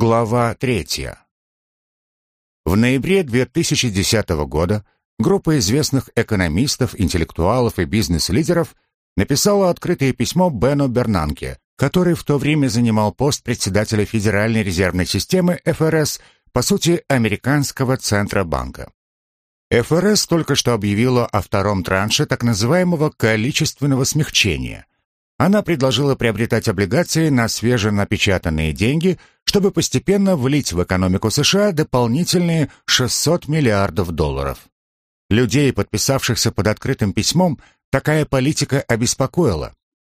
Глава третья. В ноябре 2010 года группа известных экономистов, интеллектуалов и бизнес-лидеров написала открытое письмо Бену Бернанке, который в то время занимал пост председателя Федеральной резервной системы ФРС, по сути, американского Центробанка. ФРС только что объявила о втором транше так называемого количественного смягчения. Она предложила приобретать облигации на свеженапечатанные деньги, чтобы постепенно влить в экономику США дополнительные 600 миллиардов долларов. Людей, подписавшихся под открытым письмом, такая политика обеспокоила.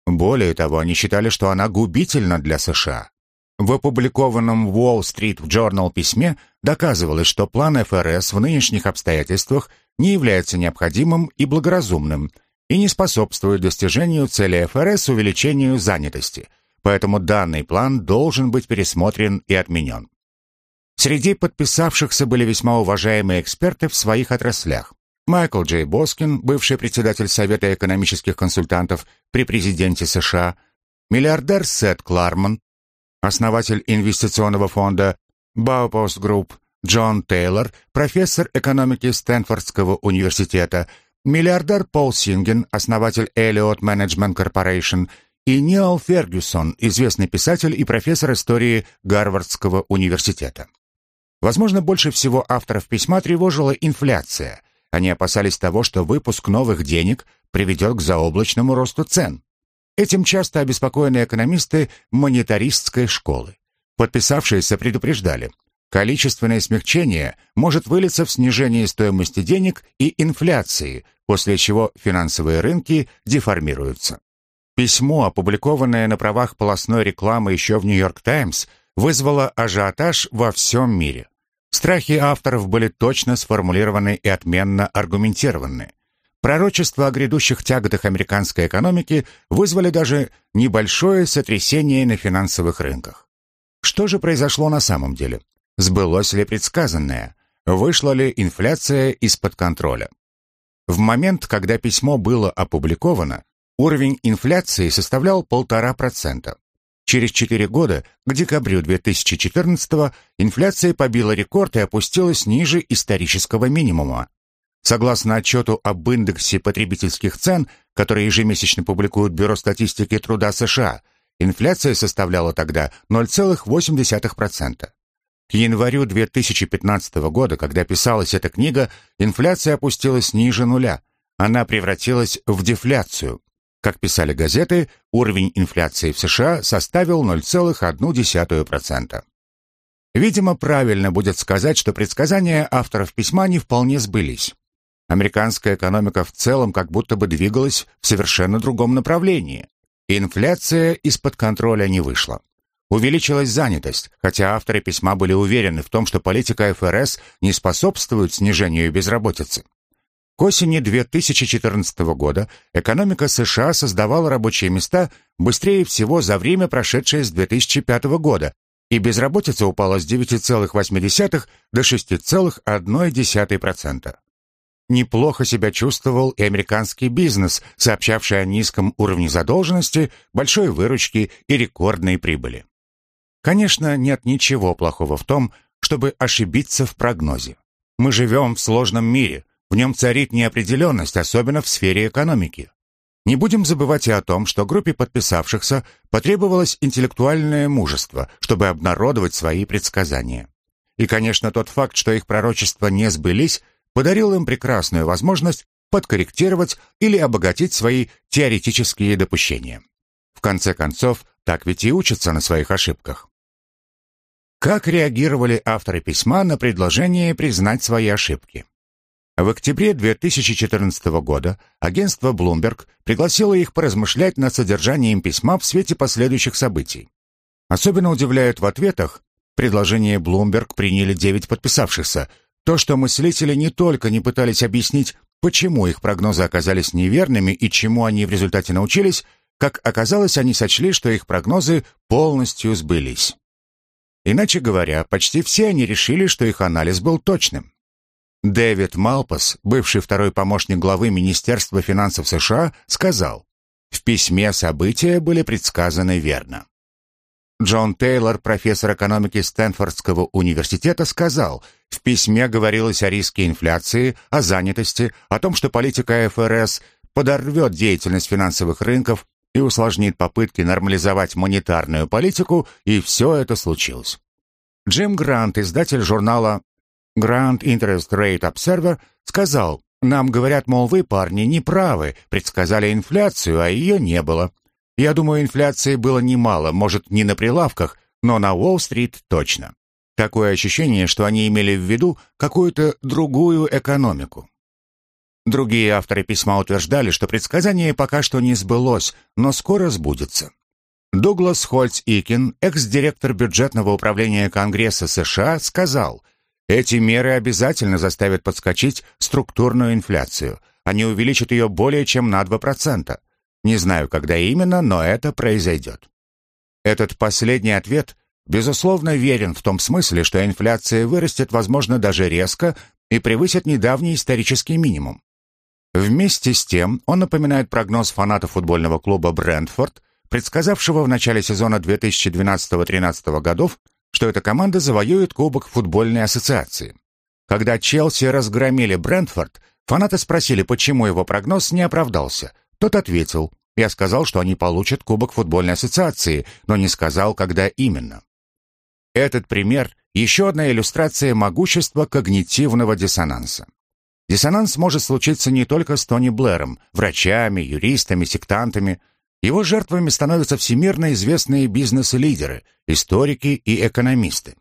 Более того, они считали, что она губительна для США. В опубликованном Wall Street Journal письме доказывалось, что план ФРС в нынешних обстоятельствах не является необходимым и благоразумным и не способствует достижению цели ФРС увеличению занятости, поэтому данный план должен быть пересмотрен и отменен. Среди подписавшихся были весьма уважаемые эксперты в своих отраслях. Майкл Джей Боскин, бывший председатель Совета экономических консультантов при президенте США, миллиардер Сет Кларман, основатель инвестиционного фонда Baupost Group, Джон Тейлор, профессор экономики Стэнфордского университета, миллиардер Пол Синген, основатель Elliott Management Corporation и Ниал Фергюсон, известный писатель и профессор истории Гарвардского университета. Возможно, больше всего авторов письма тревожила инфляция. Они опасались того, что выпуск новых денег приведет к заоблачному росту цен. Этим часто обеспокоены экономисты монетаристской школы. Подписавшиеся предупреждали, количественное смягчение может вылиться в снижение стоимости денег и инфляции, после чего финансовые рынки деформируются. Письмо, опубликованное на правах полостной рекламы еще в «Нью-Йорк Таймс», вызвало ажиотаж во всем мире. Страхи авторов были точно сформулированы и отменно аргументированы. Пророчества о грядущих тяготах американской экономики вызвали даже небольшое сотрясение на финансовых рынках. Что же произошло на самом деле? Сбылось ли предсказанное? Вышла ли инфляция из-под контроля? В момент, когда письмо было опубликовано, уровень инфляции составлял 1,5%. Через 4 года, к декабрю 2014 инфляция побила рекорд и опустилась ниже исторического минимума Согласно отчету об индексе потребительских цен, который ежемесячно публикует Бюро статистики труда США, инфляция составляла тогда 0,8%. К январю 2015 года, когда писалась эта книга, инфляция опустилась ниже нуля. Она превратилась в дефляцию. Как писали газеты, уровень инфляции в США составил 0,1%. Видимо, правильно будет сказать, что предсказания авторов письма не вполне сбылись. Американская экономика в целом как будто бы двигалась в совершенно другом направлении. Инфляция из-под контроля не вышла. Увеличилась занятость, хотя авторы письма были уверены в том, что политика ФРС не способствует снижению безработицы. К осени 2014 года экономика США создавала рабочие места быстрее всего за время, прошедшее с 2005 года, и безработица упала с 9,8 до 6,1%. Неплохо себя чувствовал и американский бизнес, сообщавший о низком уровне задолженности, большой выручки и рекордной прибыли. Конечно, нет ничего плохого в том, чтобы ошибиться в прогнозе. Мы живем в сложном мире, в нем царит неопределенность, особенно в сфере экономики. Не будем забывать и о том, что группе подписавшихся потребовалось интеллектуальное мужество, чтобы обнародовать свои предсказания. И, конечно, тот факт, что их пророчества не сбылись, подарил им прекрасную возможность подкорректировать или обогатить свои теоретические допущения. В конце концов, так ведь и учатся на своих ошибках. Как реагировали авторы письма на предложение признать свои ошибки? В октябре 2014 года агентство Bloomberg пригласило их поразмышлять над содержанием письма в свете последующих событий. Особенно удивляют в ответах, предложение Bloomberg приняли 9 подписавшихся, то, что мыслители не только не пытались объяснить, почему их прогнозы оказались неверными и чему они в результате научились, как оказалось, они сочли, что их прогнозы полностью сбылись. Иначе говоря, почти все они решили, что их анализ был точным. Дэвид Малпас, бывший второй помощник главы Министерства финансов США, сказал, «В письме события были предсказаны верно». Джон Тейлор, профессор экономики Стэнфордского университета, сказал, в письме говорилось о риске инфляции, о занятости, о том, что политика ФРС подорвет деятельность финансовых рынков и усложнит попытки нормализовать монетарную политику, и все это случилось. Джим Грант, издатель журнала Grant Interest Rate Observer, сказал, «Нам говорят, мол, вы, парни, не правы, предсказали инфляцию, а ее не было. Я думаю, инфляции было немало, может, не на прилавках, но на Уолл-стрит точно. Такое ощущение, что они имели в виду какую-то другую экономику. Другие авторы письма утверждали, что предсказание пока что не сбылось, но скоро сбудется. Дуглас Хольц Икин, экс-директор бюджетного управления Конгресса США, сказал, «Эти меры обязательно заставят подскочить структурную инфляцию. Они увеличат ее более чем на 2%. Не знаю, когда именно, но это произойдет. Этот последний ответ, безусловно, верен в том смысле, что инфляция вырастет, возможно, даже резко и превысит недавний исторический минимум. Вместе с тем, он напоминает прогноз фаната футбольного клуба «Брентфорд», предсказавшего в начале сезона 2012-2013 годов, что эта команда завоюет Кубок футбольной ассоциации. Когда Челси разгромили Брентфорд, фанаты спросили, почему его прогноз не оправдался. Тот ответил, я сказал, что они получат Кубок футбольной ассоциации, но не сказал, когда именно. Этот пример – еще одна иллюстрация могущества когнитивного диссонанса. Диссонанс может случиться не только с Тони Блэром, врачами, юристами, сектантами. Его жертвами становятся всемирно известные бизнес-лидеры, историки и экономисты.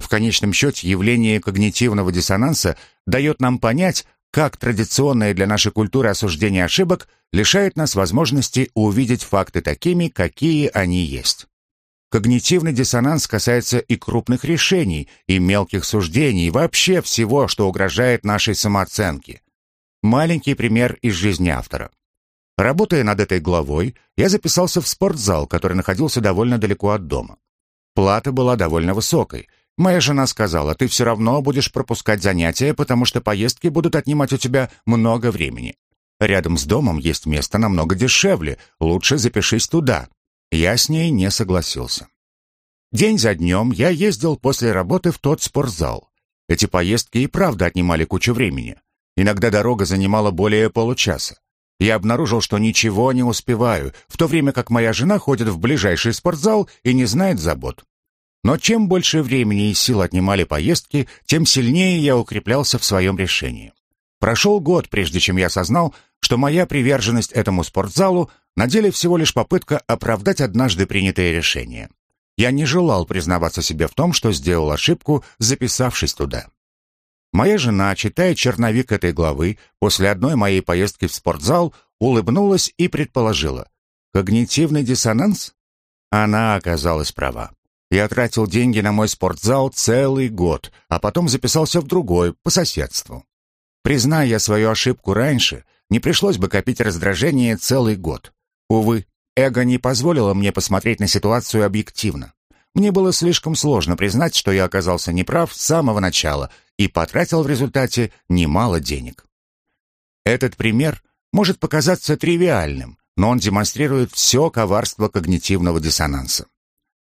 В конечном счете явление когнитивного диссонанса дает нам понять, как традиционное для нашей культуры осуждение ошибок лишает нас возможности увидеть факты такими, какие они есть. Когнитивный диссонанс касается и крупных решений, и мелких суждений, и вообще всего, что угрожает нашей самооценке. Маленький пример из жизни автора. Работая над этой главой, я записался в спортзал, который находился довольно далеко от дома. Плата была довольно высокой – Моя жена сказала, ты все равно будешь пропускать занятия, потому что поездки будут отнимать у тебя много времени. Рядом с домом есть место намного дешевле, лучше запишись туда. Я с ней не согласился. День за днем я ездил после работы в тот спортзал. Эти поездки и правда отнимали кучу времени. Иногда дорога занимала более получаса. Я обнаружил, что ничего не успеваю, в то время как моя жена ходит в ближайший спортзал и не знает забот. Но чем больше времени и сил отнимали поездки, тем сильнее я укреплялся в своем решении. Прошел год, прежде чем я осознал, что моя приверженность этому спортзалу на деле всего лишь попытка оправдать однажды принятое решение. Я не желал признаваться себе в том, что сделал ошибку, записавшись туда. Моя жена, читая черновик этой главы, после одной моей поездки в спортзал, улыбнулась и предположила. Когнитивный диссонанс? Она оказалась права. Я тратил деньги на мой спортзал целый год, а потом записался в другой, по соседству. Призная я свою ошибку раньше, не пришлось бы копить раздражение целый год. Увы, эго не позволило мне посмотреть на ситуацию объективно. Мне было слишком сложно признать, что я оказался неправ с самого начала и потратил в результате немало денег. Этот пример может показаться тривиальным, но он демонстрирует все коварство когнитивного диссонанса.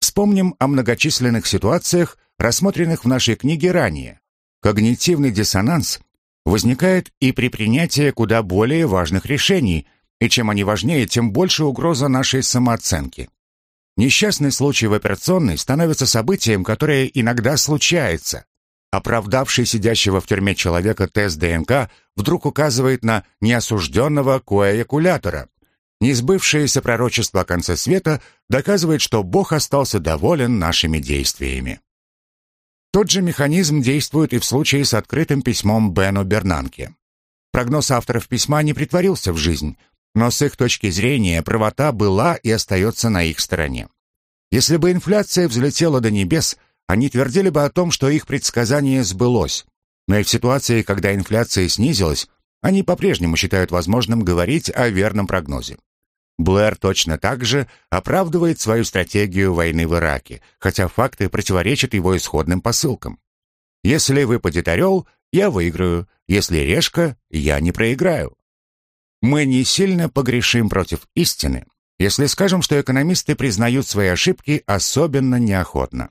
Вспомним о многочисленных ситуациях, рассмотренных в нашей книге ранее. Когнитивный диссонанс возникает и при принятии куда более важных решений, и чем они важнее, тем больше угроза нашей самооценки. Несчастный случай в операционной становится событием, которое иногда случается. Оправдавший сидящего в тюрьме человека тест ДНК вдруг указывает на неосужденного коэякулятора, Несбывшееся пророчество о конце света доказывает, что Бог остался доволен нашими действиями. Тот же механизм действует и в случае с открытым письмом Бену Бернанке. Прогноз авторов письма не притворился в жизнь, но с их точки зрения правота была и остается на их стороне. Если бы инфляция взлетела до небес, они твердили бы о том, что их предсказание сбылось. Но и в ситуации, когда инфляция снизилась, они по-прежнему считают возможным говорить о верном прогнозе. Блэр точно так же оправдывает свою стратегию войны в Ираке, хотя факты противоречат его исходным посылкам. Если выпадет орел, я выиграю, если решка, я не проиграю. Мы не сильно погрешим против истины, если скажем, что экономисты признают свои ошибки особенно неохотно.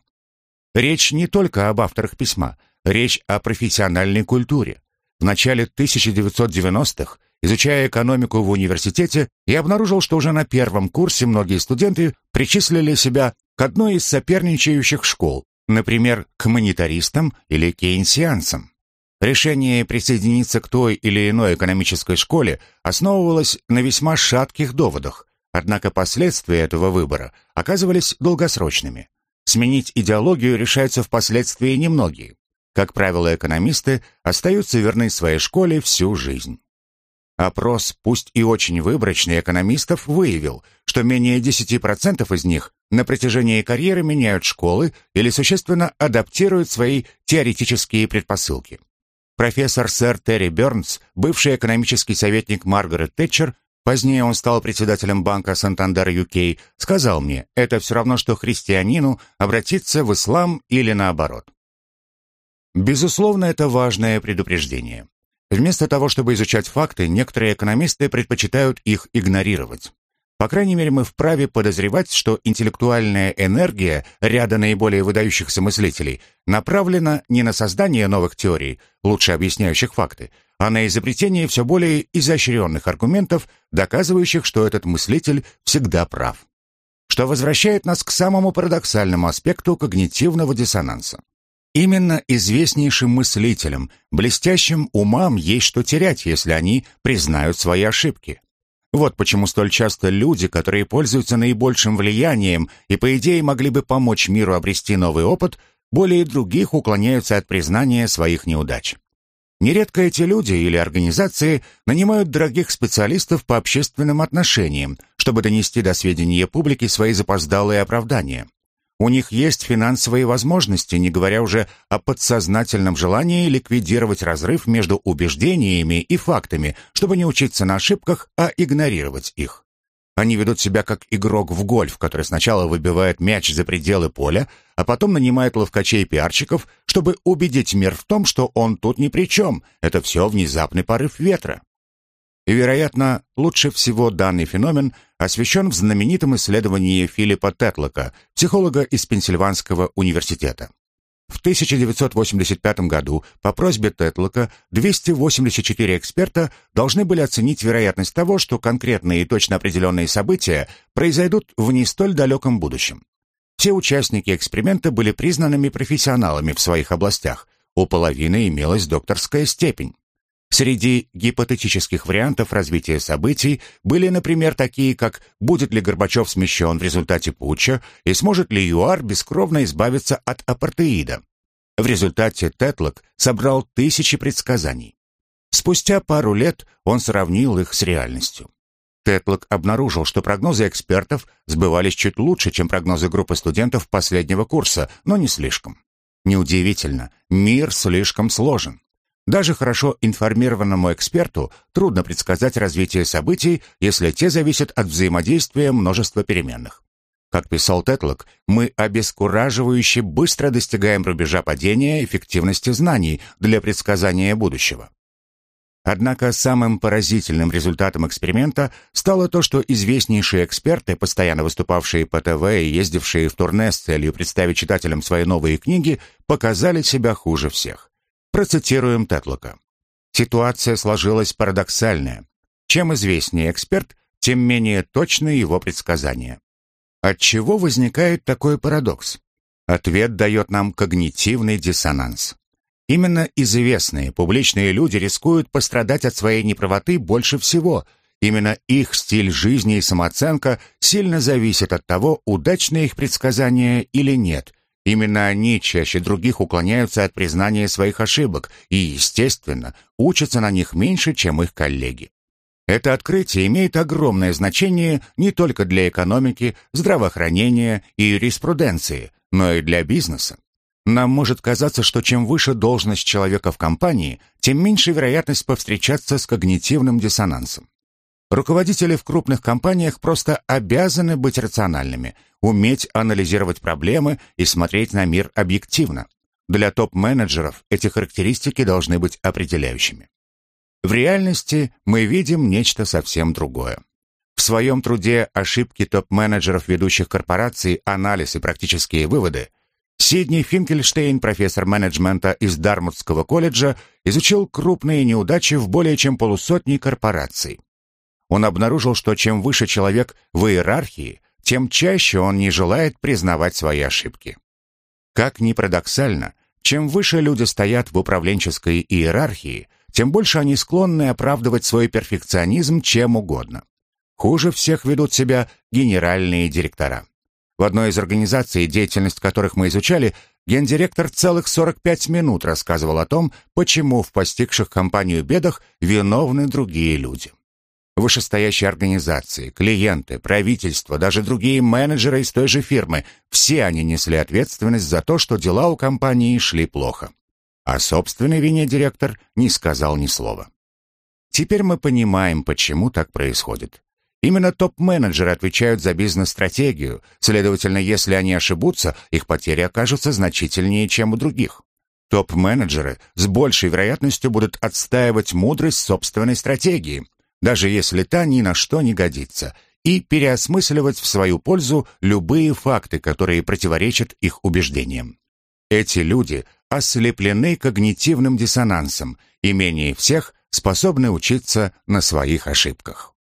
Речь не только об авторах письма, речь о профессиональной культуре. В начале 1990-х, изучая экономику в университете, я обнаружил, что уже на первом курсе многие студенты причислили себя к одной из соперничающих школ, например, к монетаристам или кейнсианцам. Решение присоединиться к той или иной экономической школе основывалось на весьма шатких доводах, однако последствия этого выбора оказывались долгосрочными. Сменить идеологию решаются впоследствии немногие. Как правило, экономисты остаются верны своей школе всю жизнь. Опрос, пусть и очень выборочный, экономистов выявил, что менее 10% из них на протяжении карьеры меняют школы или существенно адаптируют свои теоретические предпосылки. Профессор сэр Терри Бернс, бывший экономический советник Маргарет Тэтчер, позднее он стал председателем банка Сантандер UK, сказал мне, это все равно, что христианину обратиться в ислам или наоборот. Безусловно, это важное предупреждение. Вместо того, чтобы изучать факты, некоторые экономисты предпочитают их игнорировать. По крайней мере, мы вправе подозревать, что интеллектуальная энергия ряда наиболее выдающихся мыслителей направлена не на создание новых теорий, лучше объясняющих факты, а на изобретение все более изощренных аргументов, доказывающих, что этот мыслитель всегда прав. Что возвращает нас к самому парадоксальному аспекту когнитивного диссонанса. Именно известнейшим мыслителям, блестящим умам есть что терять, если они признают свои ошибки. Вот почему столь часто люди, которые пользуются наибольшим влиянием и, по идее, могли бы помочь миру обрести новый опыт, более других уклоняются от признания своих неудач. Нередко эти люди или организации нанимают дорогих специалистов по общественным отношениям, чтобы донести до сведения публики свои запоздалые оправдания. У них есть финансовые возможности, не говоря уже о подсознательном желании ликвидировать разрыв между убеждениями и фактами, чтобы не учиться на ошибках, а игнорировать их. Они ведут себя как игрок в гольф, который сначала выбивает мяч за пределы поля, а потом нанимает ловкачей и пиарщиков, чтобы убедить мир в том, что он тут ни при чем, это все внезапный порыв ветра. И, вероятно, лучше всего данный феномен освещен в знаменитом исследовании Филиппа Тетлока, психолога из Пенсильванского университета. В 1985 году по просьбе Тетлока 284 эксперта должны были оценить вероятность того, что конкретные и точно определенные события произойдут в не столь далеком будущем. Все участники эксперимента были признанными профессионалами в своих областях, у половины имелась докторская степень. Среди гипотетических вариантов развития событий были, например, такие, как будет ли Горбачев смещен в результате путча и сможет ли ЮАР бескровно избавиться от апартеида. В результате Тетлок собрал тысячи предсказаний. Спустя пару лет он сравнил их с реальностью. Тетлок обнаружил, что прогнозы экспертов сбывались чуть лучше, чем прогнозы группы студентов последнего курса, но не слишком. Неудивительно, мир слишком сложен. Даже хорошо информированному эксперту трудно предсказать развитие событий, если те зависят от взаимодействия множества переменных. Как писал Тетлок, мы обескураживающе быстро достигаем рубежа падения эффективности знаний для предсказания будущего. Однако самым поразительным результатом эксперимента стало то, что известнейшие эксперты, постоянно выступавшие по ТВ и ездившие в турне с целью представить читателям свои новые книги, показали себя хуже всех. Процитируем Тетлока. Ситуация сложилась парадоксальная. Чем известнее эксперт, тем менее точны его предсказания. От чего возникает такой парадокс? Ответ дает нам когнитивный диссонанс. Именно известные публичные люди рискуют пострадать от своей неправоты больше всего. Именно их стиль жизни и самооценка сильно зависят от того, удачны их предсказания или нет, Именно они чаще других уклоняются от признания своих ошибок и, естественно, учатся на них меньше, чем их коллеги. Это открытие имеет огромное значение не только для экономики, здравоохранения и юриспруденции, но и для бизнеса. Нам может казаться, что чем выше должность человека в компании, тем меньше вероятность повстречаться с когнитивным диссонансом. Руководители в крупных компаниях просто обязаны быть рациональными, уметь анализировать проблемы и смотреть на мир объективно. Для топ-менеджеров эти характеристики должны быть определяющими. В реальности мы видим нечто совсем другое. В своем труде «Ошибки топ-менеджеров ведущих корпораций. Анализ и практические выводы» Сидни Финкельштейн, профессор менеджмента из Дармутского колледжа, изучил крупные неудачи в более чем полусотни корпораций. Он обнаружил, что чем выше человек в иерархии, тем чаще он не желает признавать свои ошибки. Как ни парадоксально, чем выше люди стоят в управленческой иерархии, тем больше они склонны оправдывать свой перфекционизм чем угодно. Хуже всех ведут себя генеральные директора. В одной из организаций, деятельность которых мы изучали, гендиректор целых 45 минут рассказывал о том, почему в постигших компанию бедах виновны другие люди. Вышестоящие организации, клиенты, правительство, даже другие менеджеры из той же фирмы – все они несли ответственность за то, что дела у компании шли плохо. О собственной вине директор не сказал ни слова. Теперь мы понимаем, почему так происходит. Именно топ-менеджеры отвечают за бизнес-стратегию, следовательно, если они ошибутся, их потери окажутся значительнее, чем у других. Топ-менеджеры с большей вероятностью будут отстаивать мудрость собственной стратегии, даже если та ни на что не годится, и переосмысливать в свою пользу любые факты, которые противоречат их убеждениям. Эти люди ослеплены когнитивным диссонансом и менее всех способны учиться на своих ошибках.